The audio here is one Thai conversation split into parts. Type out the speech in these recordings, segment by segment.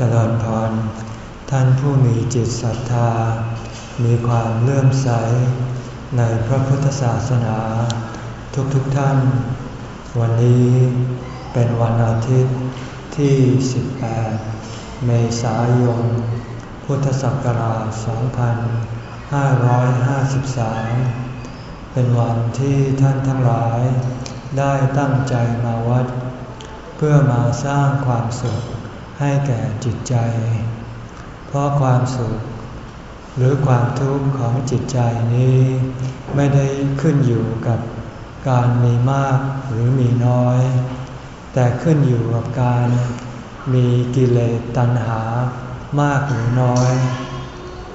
เจริญพร ท่านผู้มีจิตศรัทธา มีความเลื่อมใส ในพระพุทธศาสนา ทุกๆทท่าน วันนี้เป็นวันอาทิตย์ที่ 18 เมษายน พุทธศักราช 2553 เป็นวันที่ท่านทั้งหลาย ได้ตั้งใจมาวัด เพื่อมาสร้างความสุข ให้แก่จิตใจ เพราะความสุข หรือความทุกข์ของจิตใจนี้ ไม่ได้ขึ้นอยู่กับการมีมากหรือมีน้อย แต่ขึ้นอยู่กับการมีกิเลสตัณหามากหรือน้อย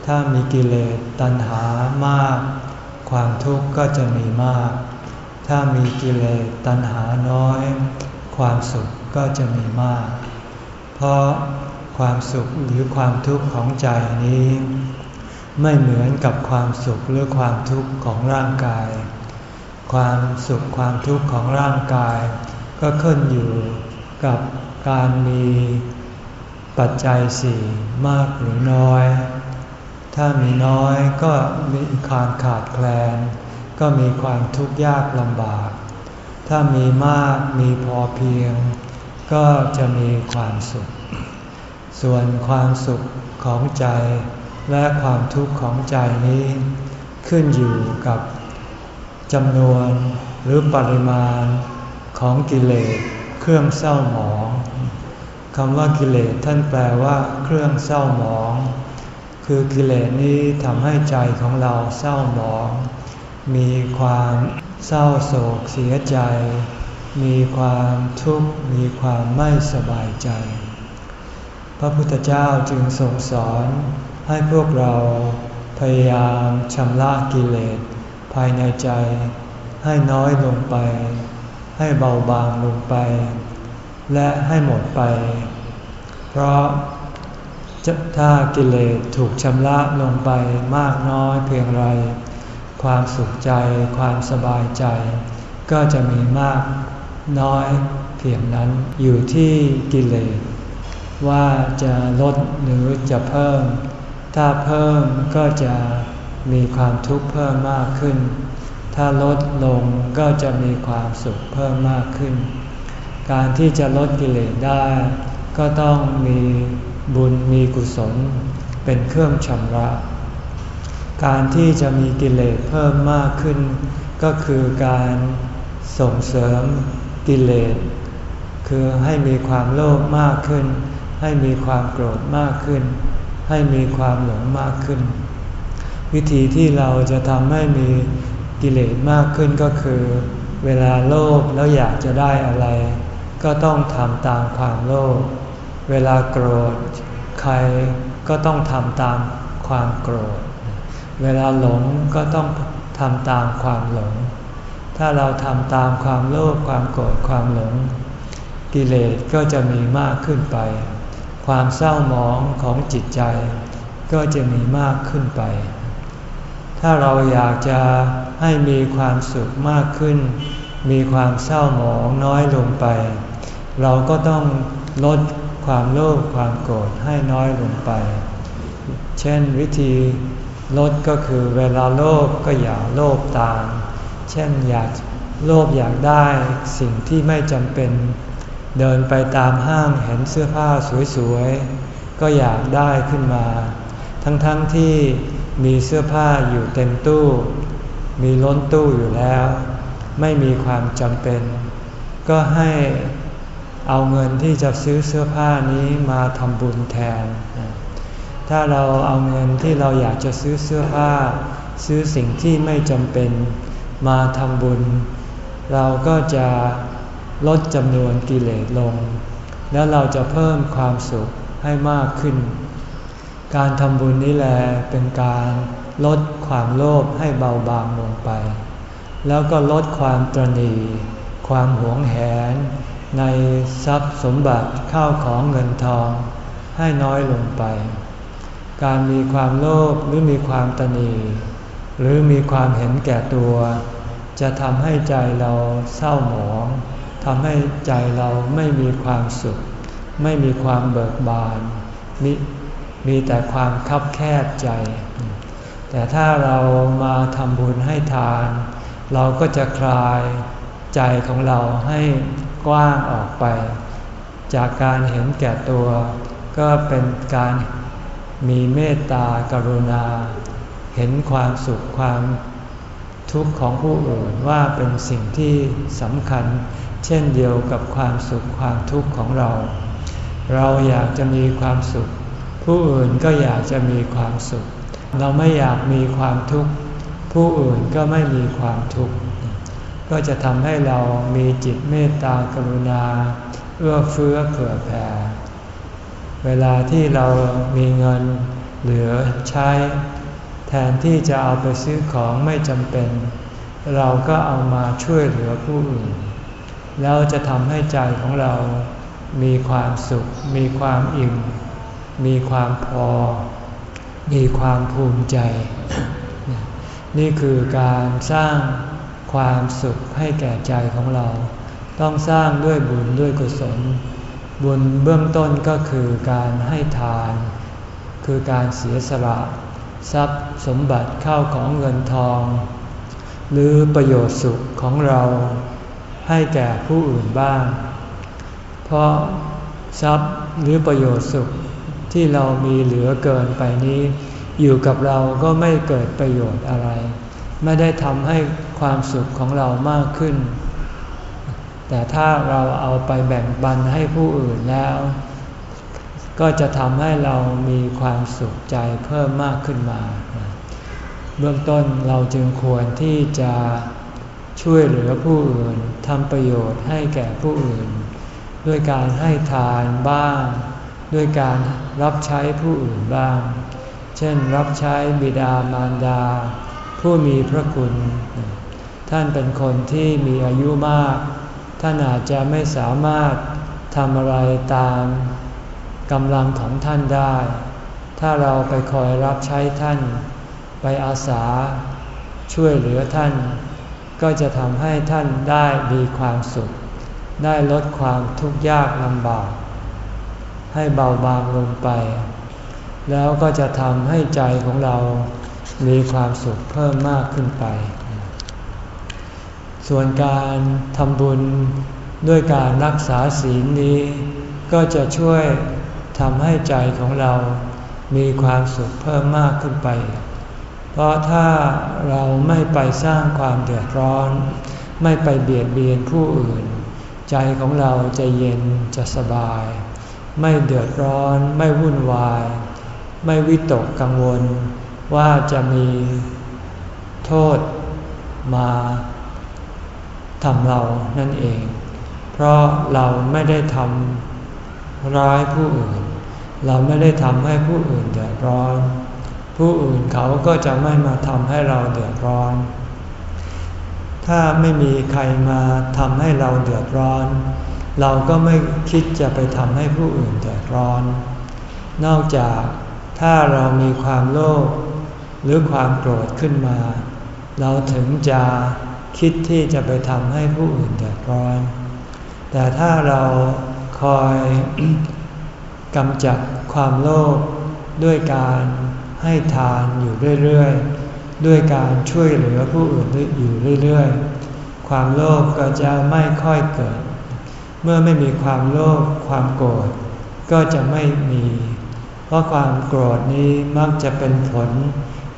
ถ้ามีกิเลสตัณหามาก ความทุกข์ก็จะมีมาก ถ้ามีกิเลสตัณหาน้อย ความสุขก็จะมีมาก ราะความสุขหรือความทุกข์ของใจนี้ ไม่เหมือนกับความสุขหรือความทุกข์ของร่างกาย ความสุขความทุกข์ของร่างกาย ก็ขึ้นอยู่กับการมีปัจจัยสี่มากหรือน้อย ถ้ามีน้อยก็มีความขาดแคลน ก็มีความทุกข์ยากลำบาก ถ้ามีมากมีพอเพียง ก็จะมีความสุข ส่วนความสุขของใจและความทุกข์ของใจนี้ ขึ้นอยู่กับจำนวนหรือปริมาณของกิเลสเครื่องเศร้าหมองคำว่ากิเลสท่านแปลว่า เครื่องเศร้าหมอง คือกิเลสนี้ทำให้ใจของเราเศร้าหมอง มีความเศร้าโศกเสียใจ มีความทุกข์มีความไม่สบายใจ พระพุทธเจ้าจึงทรงสอนให้พวกเราพยายามชำระกิเลสภายในใจ ให้น้อยลงไป ให้เบาบางลงไป และให้หมดไป เพราะถ้ากิเลสถูกชำระลงไปมากน้อยเพียงไร ความสุขใจความสบายใจ ก็จะมีมาก น้อยเพียงนั้นอยู่ที่กิเลสว่าจะลดหรือจะเพิ่ม ถ้าเพิ่มก็จะมีความทุกข์เพิ่มมากขึ้น ถ้าลดลงก็จะมีความสุขเพิ่มมากขึ้น การที่จะลดกิเลสได้ ก็ต้องมีบุญมีกุศล เป็นเครื่องชำระ การที่จะมีกิเลสเพิ่มมากขึ้น ก็คือการส่งเสริม กิเลส คือให้มีความโลภมากขึ้น ให้มีความโกรธมากขึ้น ให้มีความหลงมากขึ้น วิธีที่เราจะทำให้มีกิเลสมากขึ้นก็คือ เวลาโลภแล้วอยากจะได้อะไร ก็ต้องทำตามความโลภเวลาโกรธ ใครก็ต้องทำตามความโกรธ เวลาหลงก็ต้องทำตามความหลง ถ้าเราทำตามความโลภความโกรธความหลง กิเลสก็จะมีมากขึ้นไป ความเศร้าหมองของจิตใจ ก็จะมีมากขึ้นไป ถ้าเราอยากจะให้มีความสุขมากขึ้น มีความเศร้าหมองน้อยลงไป เราก็ต้องลดความโลภความโกรธให้น้อยลงไป เช่นวิธีลดก็คือเวลาโลภก็อย่าโลภตาม เช่นอยากโลภอยากได้สิ่งที่ไม่จำเป็น เดินไปตามห้างเห็นเสื้อผ้าสวยๆ ก็อยากได้ขึ้นมา ทั้งๆทที่มีเสื้อผ้าอยู่เต็มตู้ มีล้นตู้อยู่แล้ว ไม่มีความจำเป็น ก็ให้เอาเงินที่จะซื้อเสื้อผ้านี้มาทำบุญแทน ถ้าเราเอาเงินที่เราอยากจะซื้อเสื้อผ้า ซื้อสิ่งที่ไม่จำเป็น มาทำบุญ เราก็จะลดจำนวนกิเลสลง แล้วเราจะเพิ่มความสุขให้มากขึ้น การทำบุญนี้แหละเป็นการลดความโลภให้เบาบางลงไป แล้วก็ลดความตรณีความหวงแหน ในทรัพย์สมบัติข้าวของเงินทองให้น้อยลงไป การมีความโลภหรือมีความตนีหรือมีความเห็นแก่ตัว จะทำให้ใจเราเศร้าหมองทำให้ใจเราไม่มีความสุข ไม่มีความเบิกบานมมีแต่ความคับแคบใจ แต่ถ้าเรามาทำบุญให้ทาน เราก็จะคลายใจของเราให้กว้างออกไป จากการเห็นแก่ตัว ก็เป็นการมีเมตตากรุณา เห็นความสุขความ ทุกข์ของผู้อื่นว่าเป็นสิ่งที่สำคัญ เช่นเดียวกับความสุขความทุกข์ของเรา เราอยากจะมีความสุข ผู้อื่นก็อยากจะมีความสุข เราไม่อยากมีความทุกข์ ผู้อื่นก็ไม่มีความทุกข์ ก็จะทำให้เรามีจิตเมตตากรุณา เอื้อเฟื้อเผื่อแผ่ เวลาที่เรามีเงินเหลือใช้ ทนที่จะเอาไปซื้อของไม่จำเป็น เราก็เอามาช่วยเหลือผู้อื่น แล้วจะทำให้ใจของเรามีความสุข มีความอิ่ม มีความพอ มีความภูมิใจ นี่คือการสร้างความสุขให้แก่ใจของเรา ต้องสร้างด้วยบุญด้วยกุศล บุญเบื้องต้นก็คือการให้ทาน คือการเสียสละ ทรัพย์สมบัติเข้าของเงินทอง หรือประโยชน์สุขของเราให้แก่ผู้อื่นบ้าง เพราะทรัพย์หรือประโยชน์สุขที่เรามีเหลือเกินไปนี้ อยู่กับเราก็ไม่เกิดประโยชน์อะไร ไม่ได้ทำให้ความสุขของเรามากขึ้น แต่ถ้าเราเอาไปแบ่งปันให้ผู้อื่นแล้ว ก็จะทำให้เรามีความสุขใจเพิ่มมากขึ้นมา เบื้องต้นเราจึงควรที่จะช่วยเหลือผู้อื่นทำประโยชน์ให้แก่ผู้อื่น ด้วยการให้ทานบ้าง ด้วยการรับใช้ผู้อื่นบ้าง เช่นรับใช้บิดามารดา ผู้มีพระคุณ ท่านเป็นคนที่มีอายุมาก ท่านอาจจะไม่สามารถทำอะไรตาม กำลังของท่านได้ ถ้าเราไปคอยรับใช้ท่าน ไปอาสา ช่วยเหลือท่าน ก็จะทำให้ท่านได้มีความสุข ได้ลดความทุกข์ยากลำบาก ให้เบาบางลงไป แล้วก็จะทำให้ใจของเรามีความสุขเพิ่มมากขึ้นไป ส่วนการทำบุญด้วยการรักษาศีลนี้ ก็จะช่วย ทำให้ใจของเรามีความสุขเพิ่มมากขึ้นไป เพราะถ้าเราไม่ไปสร้างความเดือดร้อน ไม่ไปเบียดเบียนผู้อื่น ใจของเราจะเย็นจะสบาย ไม่เดือดร้อน ไม่วุ่นวาย ไม่วิตกกังวล ว่าจะมีโทษมาทำเรานั่นเอง เพราะเราไม่ได้ทำ ร้ายผู้อื่น เราไม่ได้ทำให้ผู้อื่นเดือดร้อน ผู้อื่นเขาก็จะไม่มาทำให้เราเดือดร้อน ถ้าไม่มีใครมาทำให้เราเดือดร้อน เราก็ไม่คิดจะไปทำให้ผู้อื่นเดือดร้อน นอกจากถ้าเรามีความโลภหรือความโกรธขึ้นมา เราถึงจะคิดที่จะไปทำให้ผู้อื่นเดือดร้อน แต่ถ้าเรา คอยกำจัดความโลภด้วยการให้ทานอยู่เรื่อยๆ ด้วยการช่วยเหลือผู้อื่นอยู่เรื่อยๆ ความโลภก็จะไม่ค่อยเกิด เมื่อไม่มีความโลภความโกรธก็จะไม่มี เพราะความโกรธนี้มักจะเป็นผล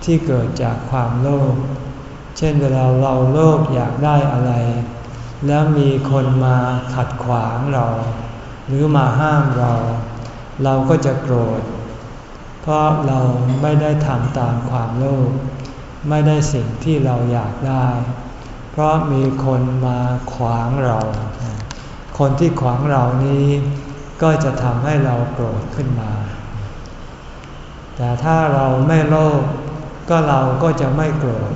ที่เกิดจากความโลภ เช่นเวลาเราโลภอยากได้อะไร แล้วมีคนมาขัดขวางเรา หรือมาห้ามเรา เราก็จะโกรธ เพราะเราไม่ได้ทำตามความโลภไม่ได้สิ่งที่เราอยากได้ เพราะมีคนมาขวางเรา คนที่ขวางเรานี้ก็จะทำให้เราโกรธขึ้นมา แต่ถ้าเราไม่โลภก็เราก็จะไม่โกรธ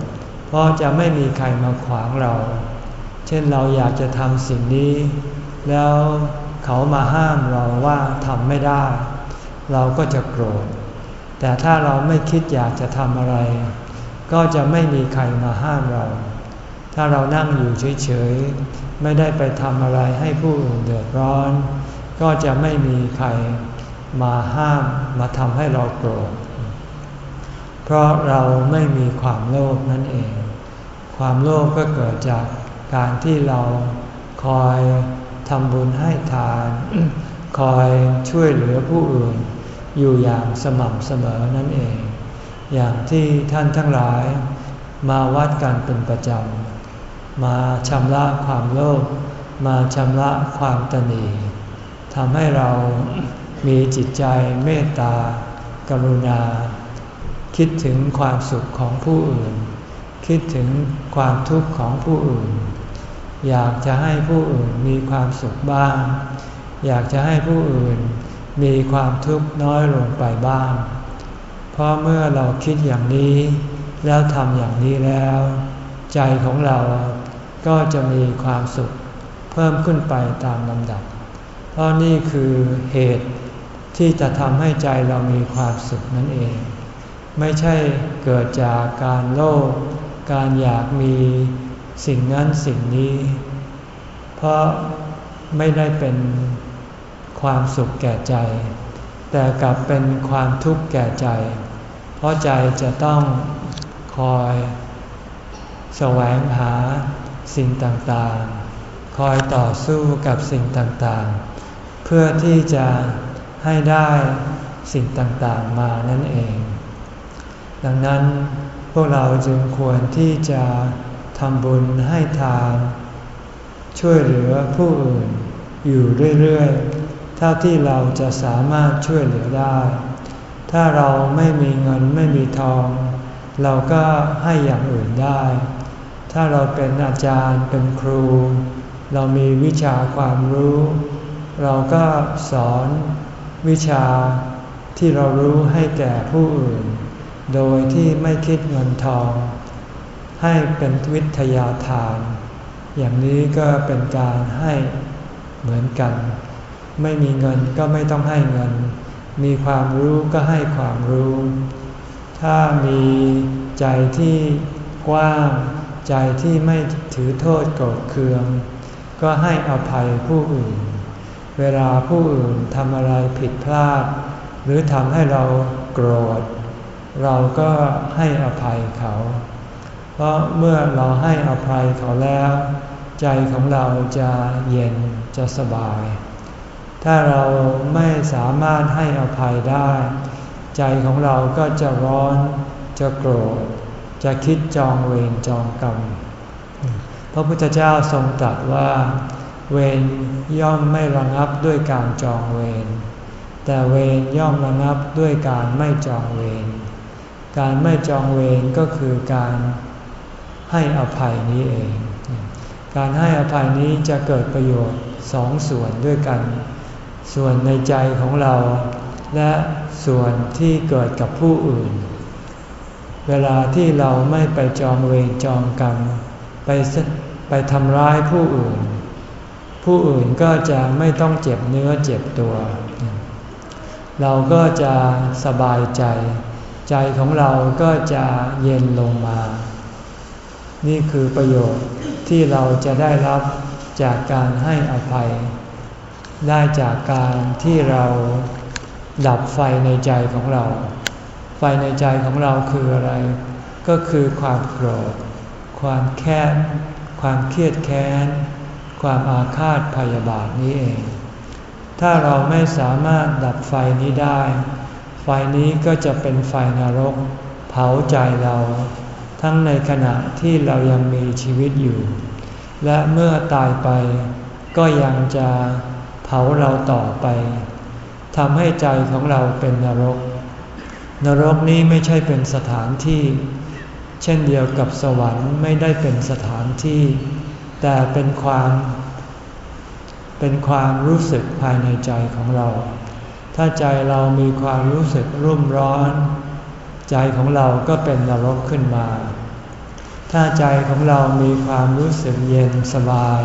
เพราะจะไม่มีใครมาขวางเรา เช่นเราอยากจะทำสิ่งนี้ แล้ว เขามาห้ามเราว่าทำไม่ได้ เราก็จะโกรธ แต่ถ้าเราไม่คิดอยากจะทำอะไร ก็จะไม่มีใครมาห้ามเรา ถ้าเรานั่งอยู่เฉยๆ ไม่ได้ไปทำอะไรให้ผู้อื่นเดือดร้อน ก็จะไม่มีใครมาห้ามมาทำให้เราโกรธ เพราะเราไม่มีความโลภนั่นเอง ความโลภก็เกิดจากการที่เราคอย ทำบุญให้ทาน คอยช่วยเหลือผู้อื่น อยู่อย่างสม่ำเสมอนั่นเอง อย่างที่ท่านทั้งหลาย มาวัดกันเป็นประจำ มาชำระความโลภ มาชำระความตนีทำให้เรามีจิตใจเมตตา กรุณา คิดถึงความสุขของผู้อื่น คิดถึงความทุกข์ของผู้อื่น อยากจะให้ผู้อื่นมีความสุขบ้าง อยากจะให้ผู้อื่นมีความทุกข์น้อยลงไปบ้าง เพราะเมื่อเราคิดอย่างนี้ แล้วทำอย่างนี้แล้ว ใจของเราก็จะมีความสุขเพิ่มขึ้นไปตามลำดับ เพราะนี่คือเหตุที่จะทำให้ใจเรามีความสุขนั่นเอง ไม่ใช่เกิดจากการโลภการอยากมี สิ่งนั้นสิ่งนี้ เพราะไม่ได้เป็นความสุขแก่ใจ แต่กลับเป็นความทุกข์แก่ใจ เพราะใจจะต้องคอยแสวงหาสิ่งต่างๆ คอยต่อสู้กับสิ่งต่างๆ เพื่อที่จะให้ได้สิ่งต่างๆมานั่นเอง ดังนั้นพวกเราจึงควรที่จะ ทำบุญให้ทาน ช่วยเหลือผู้อื่นอยู่เรื่อยๆ เท่าที่เราจะสามารถช่วยเหลือได้ ถ้าเราไม่มีเงินไม่มีทอง เราก็ให้อย่างอื่นได้ ถ้าเราเป็นอาจารย์เป็นครู เรามีวิชาความรู้ เราก็สอนวิชาที่เรารู้ให้แก่ผู้อื่น โดยที่ไม่คิดเงินทอง ให้เป็นวิทยาทาน อย่างนี้ก็เป็นการให้เหมือนกัน ไม่มีเงินก็ไม่ต้องให้เงิน มีความรู้ก็ให้ความรู้ ถ้ามีใจที่กว้างใจที่ไม่ถือโทษโกรธเคือง ก็ให้อภัยผู้อื่น เวลาผู้อื่นทำอะไรผิดพลาด หรือทำให้เราโกรธ เราก็ให้อภัยเขา เพราะเมื่อเราให้อภัยเขาแล้ว ใจของเราจะเย็นจะสบาย ถ้าเราไม่สามารถให้อภัยได้ ใจของเราก็จะร้อนจะโกรธ จะคิดจองเวรจองกรรม พระพุทธเจ้าทรงตรัสว่า เวรย่อมไม่ระงับด้วยการจองเวรแต่เวรย่อมระงับด้วยการไม่จองเวรการไม่จองเวรก็คือการ ให้อภัยนี้เอง การให้อภัยนี้จะเกิดประโยชน์สองส่วนด้วยกัน ส่วนในใจของเรา และส่วนที่เกิดกับผู้อื่น เวลาที่เราไม่ไปจองเวรจองกรรมไปไปทำร้ายผู้อื่น ผู้อื่นก็จะไม่ต้องเจ็บเนื้อเจ็บตัว เราก็จะสบายใจ ใจของเราก็จะเย็นลงมา นี่คือประโยชน์ที่เราจะได้รับจากการให้อภัย ได้จากการที่เราดับไฟในใจของเรา ไฟในใจของเราคืออะไร ก็คือความโกรธ ความแค้น ความเครียดแค้น ความอาฆาตพยาบาทนี้เอง ถ้าเราไม่สามารถดับไฟนี้ได้ ไฟนี้ก็จะเป็นไฟนรก เผาใจเรา ทั้งในขณะที่เรายังมีชีวิตอยู่ และเมื่อตายไปก็ยังจะเผาเราต่อไปทำให้ใจของเราเป็นนรก นรกนี้ไม่ใช่เป็นสถานที่ เช่นเดียวกับสวรรค์ไม่ได้เป็นสถานที่ แต่เป็นความ เป็นความรู้สึกภายในใจของเรา ถ้าใจเรามีความรู้สึกรุ่มร้อน ใจของเราก็เป็นนรกขึ้นมา ถ้าใจของเรามีความรู้สึกเย็นสบาย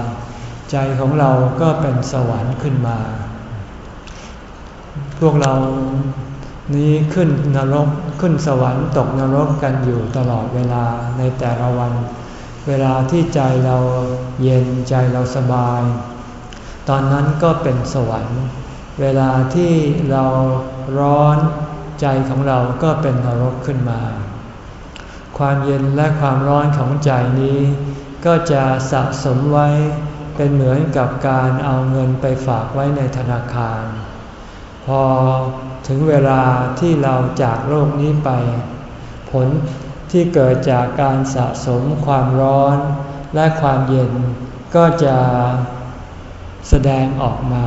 ใจของเราก็เป็นสวรรค์ขึ้นมา พวกเรานี้ขึ้นนรกขึ้นสวรรค์ตกนรกกันอยู่ตลอดเวลาในแต่ละวัน เวลาที่ใจเราเย็นใจเราสบาย ตอนนั้นก็เป็นสวรรค์ เวลาที่เราร้อน ใจของเราก็เป็นนรกขึ้นมา ความเย็นและความร้อนของใจนี้ ก็จะสะสมไว้เป็นเหมือนกับการเอาเงินไปฝากไว้ในธนาคาร พอถึงเวลาที่เราจากโลกนี้ไป ผลที่เกิดจากการสะสมความร้อนและความเย็นก็จะแสดงออกมา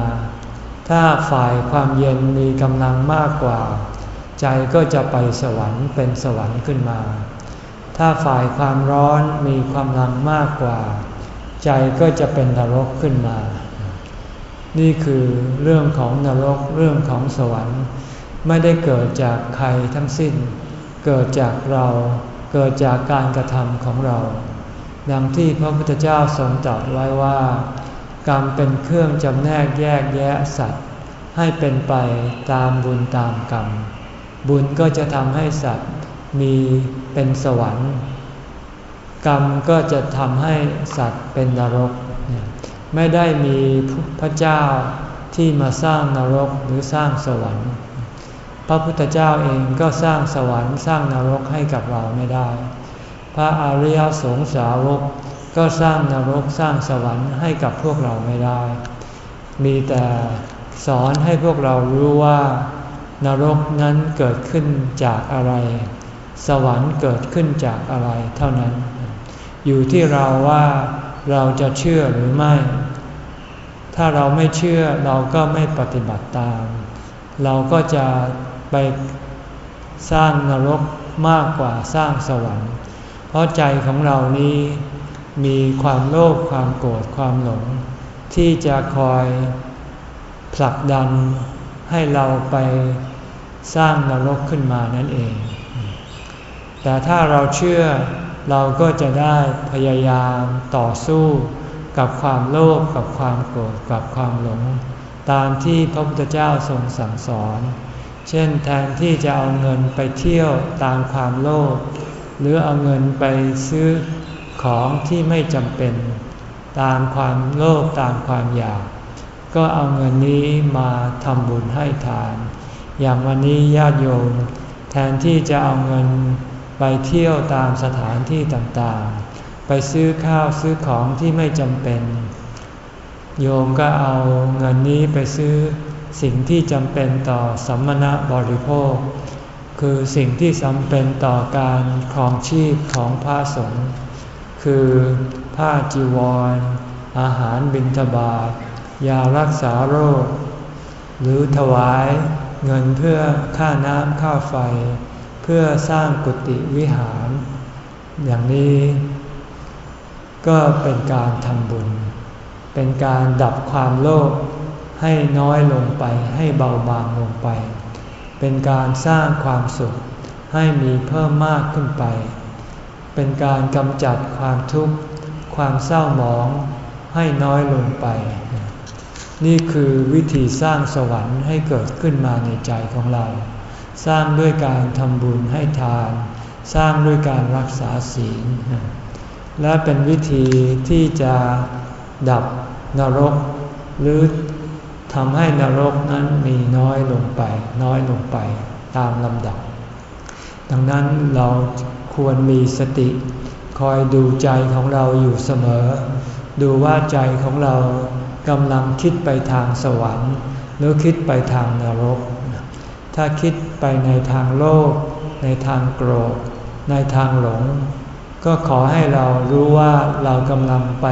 ถ้าฝ่ายความเย็นมีกำลังมากกว่า ใจก็จะไปสวรรค์เป็นสวรรค์ขึ้นมา ถ้าฝ่ายความร้อนมีความลังมากกว่า ใจก็จะเป็นนรกขึ้นมา นี่คือเรื่องของนรกเรื่องของสวรรค์ ไม่ได้เกิดจากใครทั้งสิ้น เกิดจากเรา เกิดจากการกระทำของเรา ดังที่พระพุทธเจ้าทรงตรัสไว้ว่ากรรมเป็นเครื่องจำแนกแยกแยะสัตว์ ให้เป็นไปตามบุญตามกรรม บุญก็จะทำให้สัตว์มีเป็นสวรรค์ กรรมก็จะทำให้สัตว์เป็นนรก ไม่ได้มีพระเจ้าที่มาสร้างนรกหรือสร้างสวรรค์ พระพุทธเจ้าเองก็สร้างสวรรค์สร้างนรกให้กับเราไม่ได้ พระอริยสงสาวกก็สร้างนรกสร้างสวรรค์ให้กับพวกเราไม่ได้ มีแต่สอนให้พวกเรารู้ว่า นรกนั้นเกิดขึ้นจากอะไร สวรรค์เกิดขึ้นจากอะไรเท่านั้น อยู่ที่เราว่าเราจะเชื่อหรือไม่ ถ้าเราไม่เชื่อเราก็ไม่ปฏิบัติตาม เราก็จะไปสร้างนรกมากกว่าสร้างสวรรค์ เพราะใจของเรานี้มีความโลภความโกรธความหลง ที่จะคอยผลักดัน ให้เราไปสร้างนรกขึ้นมานั่นเอง แต่ถ้าเราเชื่อเราก็จะได้พยายามต่อสู้กับความโลภกับความโกรธกับความหลง ตามที่พระพุทธเจ้าทรงสั่งสอน เช่นแทนที่จะเอาเงินไปเที่ยวตามความโลภหรือเอาเงินไปซื้อของที่ไม่จำเป็น ตามความโลภตามความอยาก ก็เอาเงินนี้มาทำบุญให้ทาน อย่างวันนี้ญาติโยม แทนที่จะเอาเงินไปเที่ยวตามสถานที่ต่างๆ ไปซื้อข้าวซื้อของที่ไม่จำเป็น โยมก็เอาเงินนี้ไปซื้อสิ่งที่จำเป็นต่อสัมมณบริโภค คือสิ่งที่จำเป็นต่อการครองชีพของพระสงฆ์คือผ้าจีวรอาหารบิณฑบาต ยารักษาโรค หรือถวายเงินเพื่อค่าน้ำค่าไฟ เพื่อสร้างกุฏิวิหาร อย่างนี้ก็เป็นการทำบุญ เป็นการดับความโลภให้น้อยลงไปให้เบาบางลงไป เป็นการสร้างความสุขให้มีเพิ่มมากขึ้นไป เป็นการกำจัดความทุกข์ ความเศร้าหมองให้น้อยลงไป นี่คือวิธีสร้างสวรรค์ให้เกิดขึ้นมาในใจของเรา สร้างด้วยการทำบุญให้ทาน สร้างด้วยการรักษาศีล และเป็นวิธีที่จะดับนรก หรือทำให้นรกนั้นมีน้อยลงไป น้อยลงไปตามลำดับ ดังนั้นเราควรมีสติ คอยดูใจของเราอยู่เสมอ ดูว่าใจของเรา กำลังคิดไปทางสวรรค์ หรือคิดไปทางนรก ถ้าคิดไปในทางโลภในทางโกรธ ในทางหลง ก็ขอให้เรารู้ว่าเรากำลังไป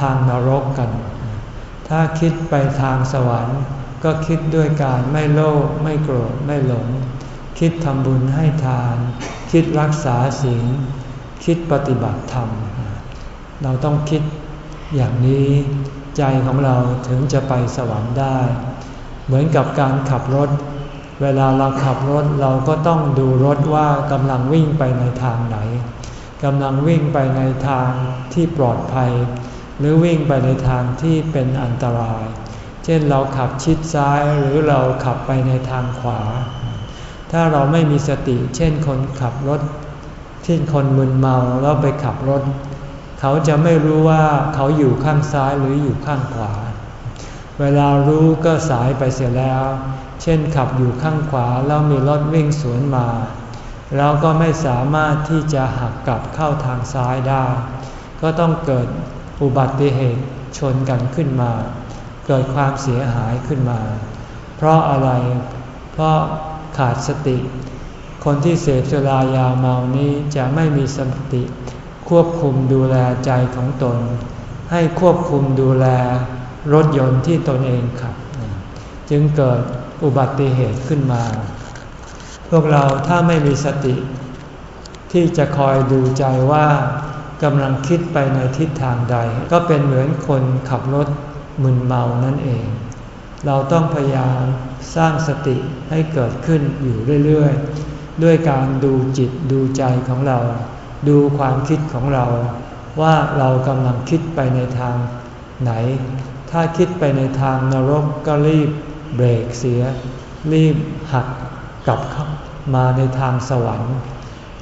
ทางนรกกัน ถ้าคิดไปทางสวรรค์ ก็คิดด้วยการไม่โลภไม่โกรธไม่หลง คิดทำบุญให้ทาน คิดรักษาศีลคิดปฏิบัติธรรม เราต้องคิด อย่างนี้ใจของเราถึงจะไปสวรรค์ได้ เหมือนกับการขับรถ เวลาเราขับรถเราก็ต้องดูรถว่ากำลังวิ่งไปในทางไหนกำลังวิ่งไปในทางที่ปลอดภัย หรือวิ่งไปในทางที่เป็นอันตราย เช่นเราขับชิดซ้ายหรือเราขับไปในทางขวา ถ้าเราไม่มีสติเช่นคนขับรถที่คนมึนเมาแล้วไปขับรถ เขาจะไม่รู้ว่าเขาอยู่ข้างซ้ายหรืออยู่ข้างขวา เวลารู้ก็สายไปเสียแล้ว เช่นขับอยู่ข้างขวาแล้วมีรถวิ่งสวนมา เราก็ไม่สามารถที่จะหักกลับเข้าทางซ้ายได้ ก็ต้องเกิดอุบัติเหตุชนกันขึ้นมา เกิดความเสียหายขึ้นมา เพราะอะไร เพราะขาดสติ คนที่เสพสุรายาเมานี้จะไม่มีสติ ควบคุมดูแลใจของตน ให้ควบคุมดูแลรถยนต์ที่ตนเองขับ จึงเกิดอุบัติเหตุขึ้นมา พวกเราถ้าไม่มีสติ ที่จะคอยดูใจว่ากำลังคิดไปในทิศทางใด ก็เป็นเหมือนคนขับรถมึนเมานั่นเอง เราต้องพยายามสร้างสติให้เกิดขึ้นอยู่เรื่อยๆ ด้วยการดูจิตดูใจของเรา ดูความคิดของเรา ว่าเรากำลังคิดไปในทางไหน ถ้าคิดไปในทางนรกก็รีบเบรกเสีย รีบหักกลับมาในทางสวรรค์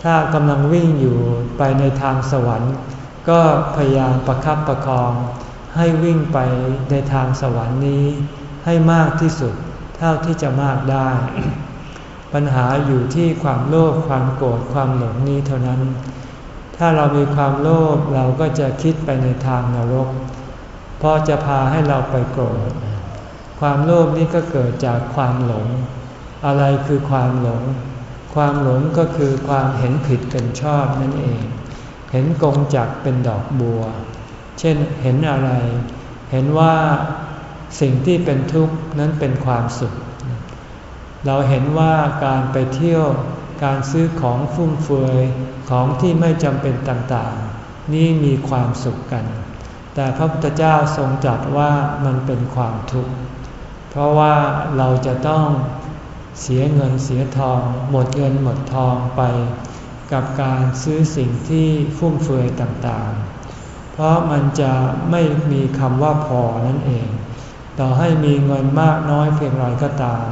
ถ้ากำลังวิ่งอยู่ไปในทางสวรรค์ ก็พยายามประคับประคอง ให้วิ่งไปในทางสวรรค์นี้ ให้มากที่สุดเท่าที่จะมากได้ ปัญหาอยู่ที่ความโลภความโกรธความหลงนี้เท่านั้น ถ้าเรามีความโลภเราก็จะคิดไปในทางนรก เพราะจะพาให้เราไปโกรธ ความโลภนี้ก็เกิดจากความหลง อะไรคือความหลง ความหลงก็คือความเห็นผิดเป็นชอบนั่นเอง เห็นกงจักเป็นดอกบัว เช่นเห็นอะไร เห็นว่าสิ่งที่เป็นทุกข์นั้นเป็นความสุข เราเห็นว่าการไปเที่ยว การซื้อของฟุ่มเฟือยของที่ไม่จำเป็นต่างๆ นี่มีความสุขกัน แต่พระพุทธเจ้าทรงตรัสว่ามันเป็นความทุกข์ เพราะว่าเราจะต้องเสียเงินเสียทอง หมดเงินหมดทองไป กับการซื้อสิ่งที่ฟุ่มเฟือยต่างๆ เพราะมันจะไม่มีคำว่าพอนั่นเอง ต่อให้มีเงินมากน้อยเพียงไรก็ตาม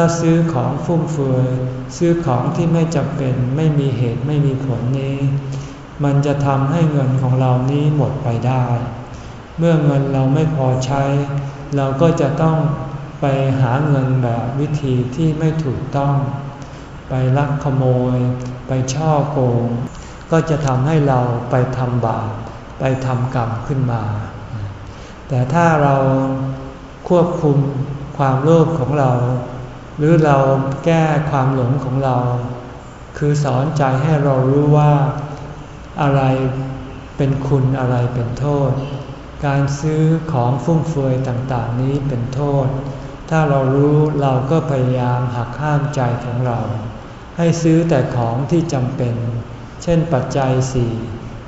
ถ้าซื้อของฟุ่มเฟือยซื้อของที่ไม่จำเป็นไม่มีเหตุไม่มีผลนี้ มันจะทำให้เงินของเรานี้หมดไปได้ เมื่อเงินเราไม่พอใช้ เราก็จะต้องไปหาเงินแบบวิธีที่ไม่ถูกต้อง ไปลักขโมย ไปช่อโกง ก็จะทำให้เราไปทำบาปไปทำกรรมขึ้นมา แต่ถ้าเราควบคุมความโลภของเรา หรือเราแก้ความหลงของเรา คือสอนใจให้เรารู้ว่าอะไรเป็นคุณอะไรเป็นโทษ การซื้อของฟุ่มเฟือยต่างๆ นี้เป็นโทษ ถ้าเรารู้เราก็พยายามหักห้ามใจของเรา ให้ซื้อแต่ของที่จำเป็น เช่นปัจจัยสี่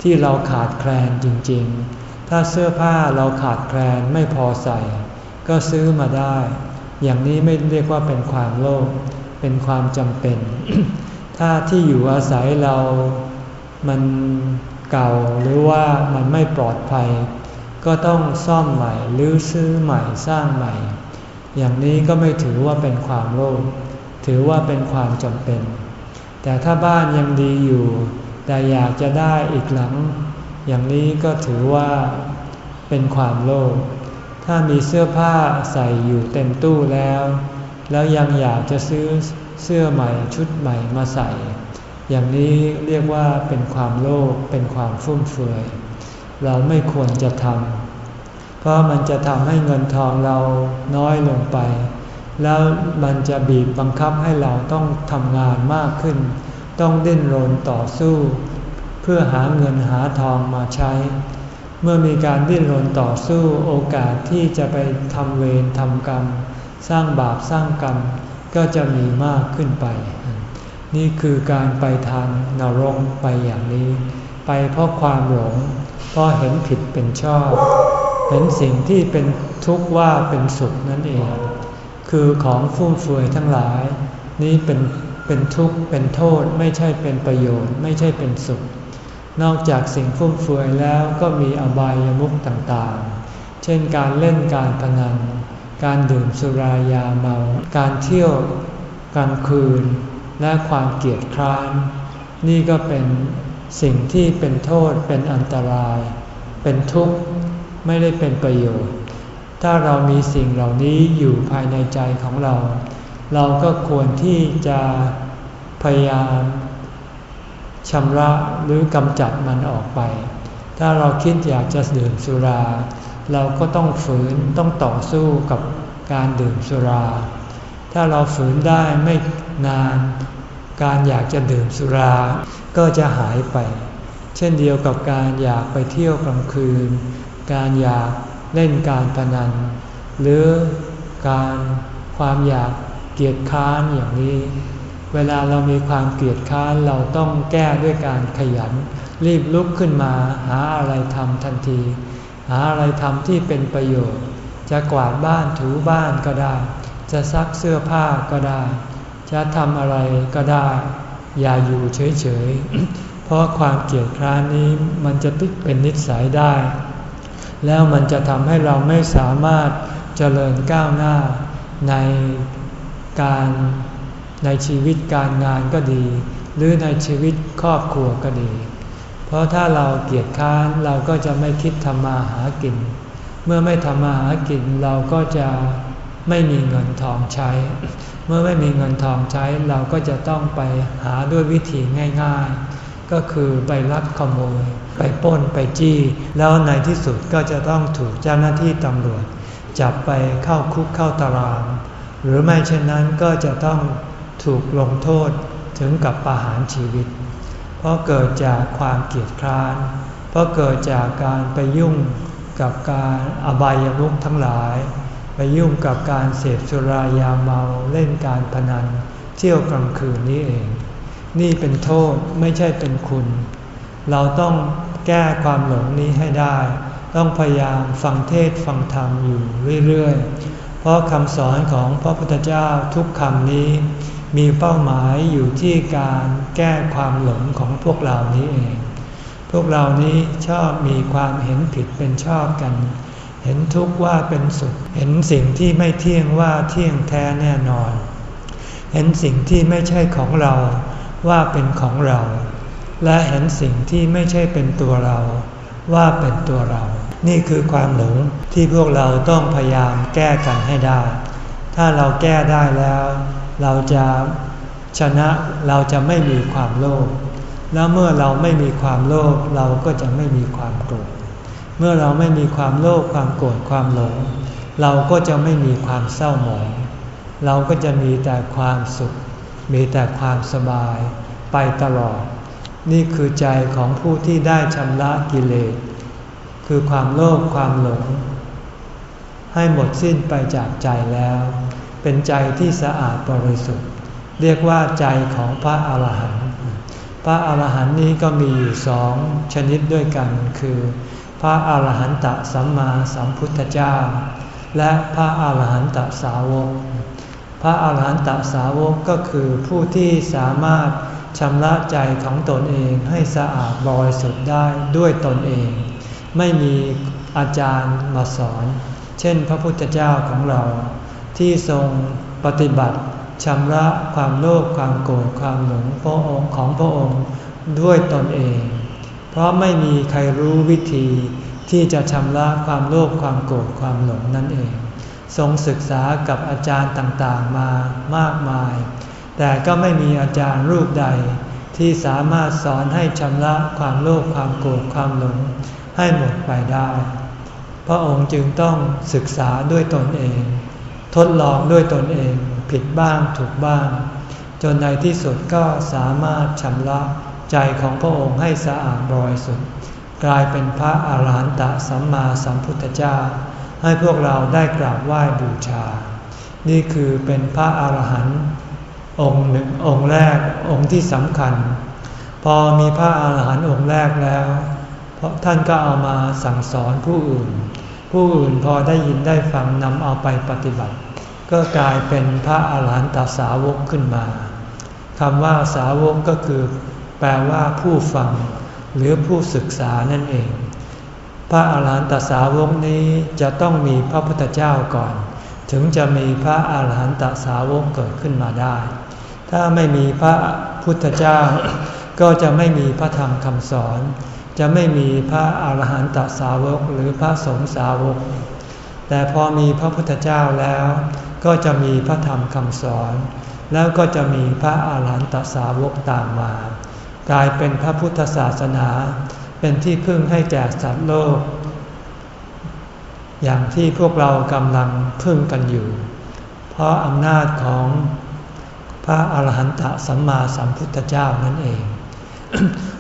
ที่เราขาดแคลนจริงๆ ถ้าเสื้อผ้าเราขาดแคลนไม่พอใส่ ก็ซื้อมาได้ อย่างนี้ไม่เรียกว่าเป็นความโลภ เป็นความจำเป็น ถ้าที่อยู่อาศัยเรามันเก่าหรือว่ามันไม่ปลอดภัย ก็ต้องซ่อมใหม่หรือซื้อใหม่สร้างใหม่ อย่างนี้ก็ไม่ถือว่าเป็นความโลภ ถือว่าเป็นความจำเป็น แต่ถ้าบ้านยังดีอยู่ แต่อยากจะได้อีกหลัง อย่างนี้ก็ถือว่าเป็นความโลภ ถ้ามีเสื้อผ้าใส่อยู่เต็มตู้แล้ว แล้วยังอยากจะซื้อเสื้อใหม่ชุดใหม่มาใส่ อย่างนี้เรียกว่าเป็นความโลภเป็นความฟุ่มเฟือย เราไม่ควรจะทำเพราะมันจะทำให้เงินทองเราน้อยลงไป แล้วมันจะบีบบังคับให้เราต้องทำงานมากขึ้น ต้องดิ้นรนต่อสู้ เพื่อหาเงินหาทองมาใช้ เมื่อมีการดิ้นรนต่อสู้โอกาสที่จะไปทำเวรทำกรรม สร้างบาปสร้างกรรมก็จะมีมากขึ้นไป นี่คือการไปทางนรกไปอย่างนี้ ไปเพราะความหลง เพราะเห็นผิดเป็นชอบ เห็นสิ่งที่เป็นทุกข์ว่าเป็นสุขนั่นเอง คือของฟุ่มเฟือยทั้งหลาย นี้เป็นเป็นทุกข์เป็นโทษไม่ใช่เป็นประโยชน์ไม่ใช่เป็นสุข นอกจากสิ่งฟุ่มเฟือยแล้วก็มีอบายามุขต่างๆ เช่นการเล่นการพนัน การดื่มสุรายาเมา การเที่ยวกลางคืน และความเกียดคร้าน นี่ก็เป็นสิ่งที่เป็นโทษเป็นอันตราย เป็นทุกข์ไม่ได้เป็นประโยชน์ ถ้าเรามีสิ่งเหล่านี้อยู่ภายในใจของเรา เราก็ควรที่จะพยายาม ชำระหรือกำจัดมันออกไป ถ้าเราคิดอยากจะดื่มสุรา เราก็ต้องฝืนต้องต่อสู้กับการดื่มสุรา ถ้าเราฝืนได้ไม่นาน การอยากจะดื่มสุรา ก็จะหายไป เช่นเดียวกับการอยากไปเที่ยวกลางคืน การอยากเล่นการพนัน หรือการความอยากเกียดค้านอย่างนี้ เวลาเรามีความเกลียดค้านเราต้องแก้ด้วยการขยัน รีบลุกขึ้นมาหาอะไรทำทันที หาอะไรทำที่เป็นประโยชน์ จะกวาดบ้านถูบ้านก็ได้ จะซักเสื้อผ้าก็ได้ จะทำอะไรก็ได้ อย่าอยู่เฉยๆ เพราะความเกลียดคร้านนี้มันจะติดเป็นนิสัยได้ แล้วมันจะทำให้เราไม่สามารถเจริญก้าวหน้าในการ ในชีวิตการงานก็ดี หรือในชีวิตครอบครัวก็ดี เพราะถ้าเราเกียจค้านเราก็จะไม่คิดทำมาหากิน เมื่อไม่ทำมาหากินเราก็จะไม่มีเงินทองใช้ เมื่อไม่มีเงินทองใช้เราก็จะต้องไปหาด้วยวิธีง่าย ๆ ก็คือไปลักขโมย ไปป้นไปจี้ แล้วในที่สุดก็จะต้องถูกเจ้าหน้าที่ตำรวจ จับไปเข้าคุกเข้าตาราง หรือไม่เช่นนั้นก็จะต้อง ถูกลงโทษถึงกับประหารชีวิต เพราะเกิดจากความเกียดคร้าน เพราะเกิดจากการไปยุ่งกับการอบายมุขทั้งหลาย ไปยุ่งกับการเสพสุรายาเมาเล่นการพนัน เที่ยวกลางคืนนี้เอง นี่เป็นโทษไม่ใช่เป็นคุณ เราต้องแก้ความหลงนี้ให้ได้ ต้องพยายามฟังเทศฟังธรรมอยู่เรื่อยๆ เพราะคำสอนของพระพุทธเจ้าทุกคำนี้ มีเป้าหมายอยู่ที่การแก้ความหลงของพวกเรานี้เอง พวกเรานี้ชอบมีความเห็นผิดเป็นชอบกัน เห็นทุกข์ว่าเป็นสุข เห็นสิ่งที่ไม่เที่ยงว่าเที่ยงแท้แน่นอน เห็นสิ่งที่ไม่ใช่ของเราว่าเป็นของเรา และเห็นสิ่งที่ไม่ใช่เป็นตัวเรา ว่าเป็นตัวเรา นี่คือความหลงที่พวกเราต้องพยายามแก้กันให้ได้ ถ้าเราแก้ได้แล้ว เราจะชนะเราจะไม่มีความโลภแล้วเมื่อเราไม่มีความโลภเราก็จะไม่มีความโกรธเมื่อเราไม่มีความโลภความโกรธความหลง เราก็จะไม่มีความเศร้าหมอง เราก็จะมีแต่ความสุข มีแต่ความสบาย ไปตลอด นี่คือใจของผู้ที่ได้ชำระกิเลสคือความโลภความหลง ให้หมดสิ้นไปจากใจแล้ว เป็นใจที่สะอาดบริสุทธิ์ เรียกว่าใจของพระอาหารหันต์พระอาหารหันต์นี้ก็มีอยู่สองชนิดด้วยกัน คือ พระอาหารหันตสัมมาสัมพุทธเจ้า และพระอาหารหันตสาวก พระอาหารหันตสาวกก็คือผู้ที่สามารถชำระใจของตนเองให้สะอาดบริสุทธิ์ได้ด้วยตนเอง ไม่มีอาจารย์มาสอน เช่นพระพุทธเจ้าของเรา ที่ทรงปฏิบัติชำระความโลภความโกรธความหลงพระองค์ของพระองค์ด้วยตนเอง เพราะไม่มีใครรู้วิธีที่จะชำระความโลภความโกรธความหลงนั่นเอง ทรงศึกษากับอาจารย์ต่างๆมามากมาย แต่ก็ไม่มีอาจารย์รูปใด ที่สามารถสอนให้ชำระความโลภความโกรธความหลงให้หมดไปได้ พระองค์จึงต้องศึกษาด้วยตนเอง ทดลองด้วยตนเองผิดบ้างถูกบ้าง จนในที่สุดก็สามารถชำระใจของพระองค์ให้สะอาดบริสุทธิ์กลายเป็นพระอาหารหันตสัมมาสัมพุทธเจ้า ให้พวกเราได้กราบไหว้บูชา นี่คือเป็นพระอาหารหันต์องค์หนึ่งองค์แรกองค์ที่สำคัญ พอมีพระอาหารหันต์องค์แรกแล้ว เพราะท่านก็เอามาสั่งสอนผู้อื่น ผู้อื่นพอได้ยินได้ฟังนำเอาไปปฏิบัติ ก็กลายเป็นพระอาหารหันตสาวกขึ้นมาคำว่าสาวกก็คือ แปลว่าผู้ฟัง หรือผู้ศึกษานั่นเอง พระอาหารหันตสาวกนี้จะต้องมีพระพุทธเจ้าก่อน ถึงจะมีพระอาหารหันตสาวกเกิดขึ้นมาได้ ถ้าไม่มีพระพุทธเจ้า ก็จะไม่มีพระธรรมคำสอน จะไม่มีพระอาหารหันตสาวกหรือพระสงฆ์สาวก แต่พอมีพระพุทธเจ้าแล้ว ก็จะมีพระธรรมคำสอน แล้วก็จะมีพระอาหารหันตสาวกตามมา กลายเป็นพระพุทธศาสนา เป็นที่พึ่งให้แก่สัตว์โลก อย่างที่พวกเรากำลังพึ่งกันอยู่ เพราะอำนาจของพระอาหารหันตสัมมาสัมพุทธเจ้านั่นเอง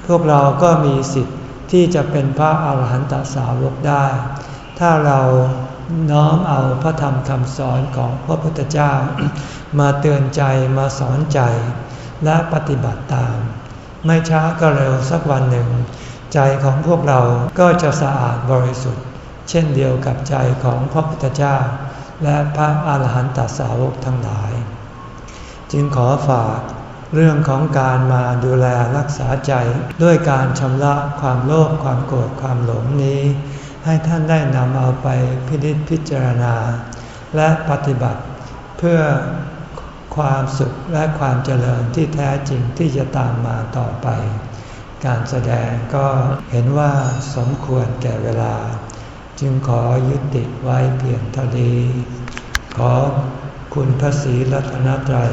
พวกเราก็มีสิทธิ ที่จะเป็นพระอาหารหันตสาวกได้ ถ้าเราน้อมเอาพระธรรมคำสอนของพระพุทธเจ้า มาเตือนใจมาสอนใจ และปฏิบัติตาม ไม่ช้าก็เร็วสักวันหนึ่ง ใจของพวกเราก็จะสะอาดบริสุทธิ์ เช่นเดียวกับใจของพระพุทธเจ้า และพระอาหารหันตสาวกทั้งหลาย จึงขอฝาก เรื่องของการมาดูแลรักษาใจด้วยการชำระความโลภความโกรธความหลงนี้ ให้ท่านได้นำเอาไปพิจิตพิจารณา และปฏิบัติเพื่อความสุขและความเจริญที่แท้จริงที่จะตามมาต่อไป การแสดงก็เห็นว่าสมควรแก่เวลา จึงขอยุติไว้เพียงเท่านี้ ขอคุณพระศรีรัตนตรัย